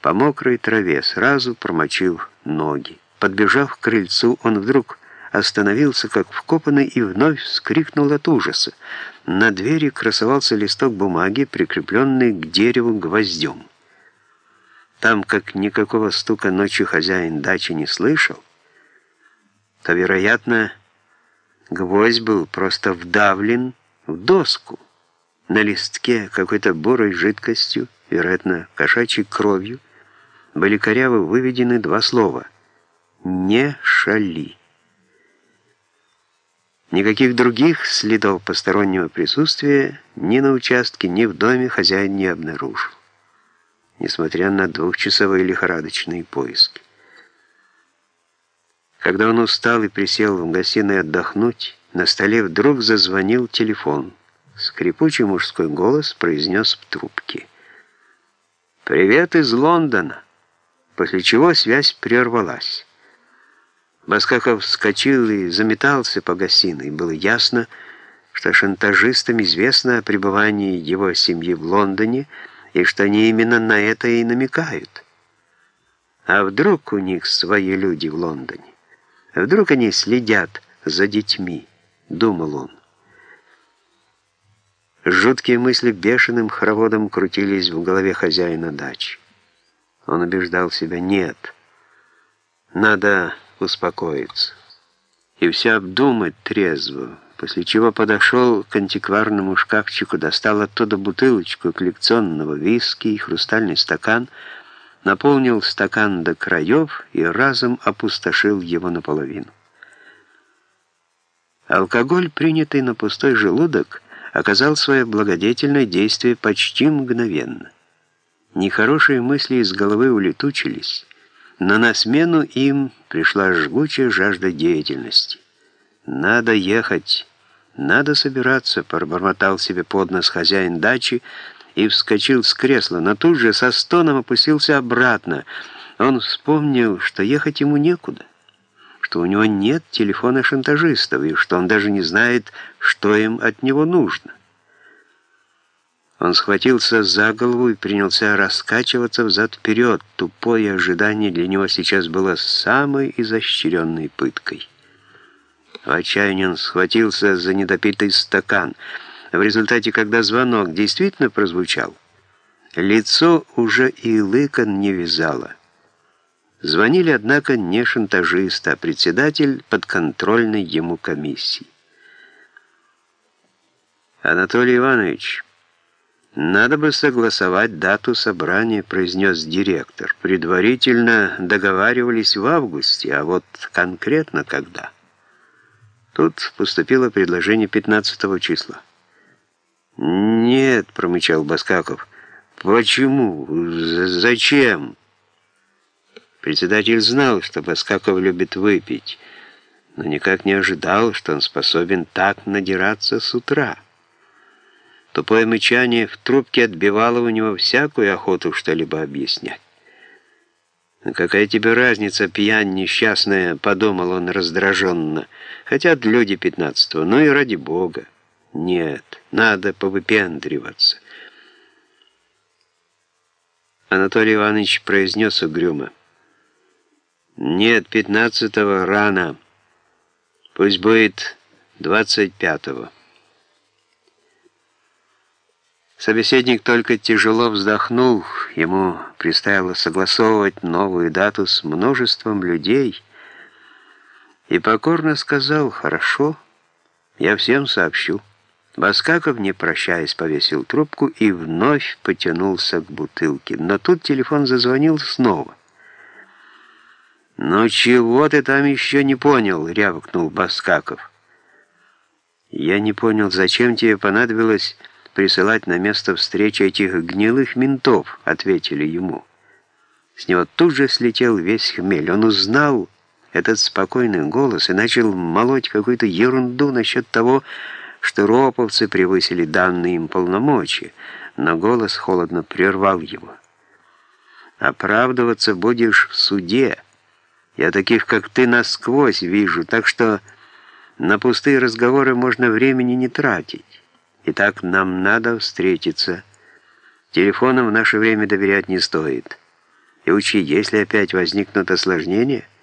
по мокрой траве, сразу промочив ноги. Подбежав к крыльцу, он вдруг остановился, как вкопанный, и вновь вскрикнул от ужаса. На двери красовался листок бумаги, прикрепленный к дереву гвоздем. Там, как никакого стука ночью хозяин дачи не слышал, то, вероятно, гвоздь был просто вдавлен в доску. На листке какой-то бурой жидкостью, вероятно, кошачьей кровью, были коряво выведены два слова «Не шали». Никаких других следов постороннего присутствия ни на участке, ни в доме хозяин не обнаружил, несмотря на двухчасовые лихорадочные поиски. Когда он устал и присел в гостиной отдохнуть, на столе вдруг зазвонил телефон. Скрипучий мужской голос произнес в трубке. «Привет из Лондона!» После чего связь прервалась. Баскаков вскочил и заметался по гостиной. Было ясно, что шантажистам известно о пребывании его семьи в Лондоне и что они именно на это и намекают. А вдруг у них свои люди в Лондоне? Вдруг они следят за детьми, думал он. Жуткие мысли бешеным хороводом крутились в голове хозяина дачи. Он убеждал себя, нет, надо успокоиться и все обдумать трезво, после чего подошел к антикварному шкафчику, достал оттуда бутылочку коллекционного виски и хрустальный стакан, наполнил стакан до краев и разом опустошил его наполовину. Алкоголь, принятый на пустой желудок, оказал свое благодетельное действие почти мгновенно. Нехорошие мысли из головы улетучились, но на смену им пришла жгучая жажда деятельности. «Надо ехать, надо собираться», — пробормотал себе под нос хозяин дачи и вскочил с кресла, но тут же со стоном опустился обратно. Он вспомнил, что ехать ему некуда, что у него нет телефона шантажистов и что он даже не знает, что им от него нужно. Он схватился за голову и принялся раскачиваться взад-вперед. Тупое ожидание для него сейчас было самой изощренной пыткой. В отчаянии он схватился за недопитый стакан. В результате, когда звонок действительно прозвучал, лицо уже и лыкон не вязало. Звонили, однако, не шантажист, а председатель подконтрольной ему комиссии. «Анатолий Иванович», «Надо бы согласовать дату собрания», — произнес директор. «Предварительно договаривались в августе, а вот конкретно когда?» Тут поступило предложение 15 числа. «Нет», — промычал Баскаков. «Почему? Зачем?» Председатель знал, что Баскаков любит выпить, но никак не ожидал, что он способен так надираться с утра. Тупое мычание в трубке отбивало у него всякую охоту что-либо объяснять. «Ну, «Какая тебе разница, пьянь несчастная?» — подумал он раздраженно. «Хотят люди пятнадцатого, ну и ради бога. Нет, надо повыпендриваться». Анатолий Иванович произнес угрюмо. «Нет, пятнадцатого рано. Пусть будет двадцать пятого». Собеседник только тяжело вздохнул, ему предстояло согласовывать новую дату с множеством людей, и покорно сказал «Хорошо, я всем сообщу». Баскаков, не прощаясь, повесил трубку и вновь потянулся к бутылке. Но тут телефон зазвонил снова. «Ну чего ты там еще не понял?» — рявкнул Баскаков. «Я не понял, зачем тебе понадобилось...» присылать на место встречи этих гнилых ментов», — ответили ему. С него тут же слетел весь хмель. Он узнал этот спокойный голос и начал молоть какую-то ерунду насчет того, что роповцы превысили данные им полномочия, но голос холодно прервал его. «Оправдываться будешь в суде. Я таких, как ты, насквозь вижу, так что на пустые разговоры можно времени не тратить». Итак, нам надо встретиться. Телефонам в наше время доверять не стоит. случае, если опять возникнут осложнения –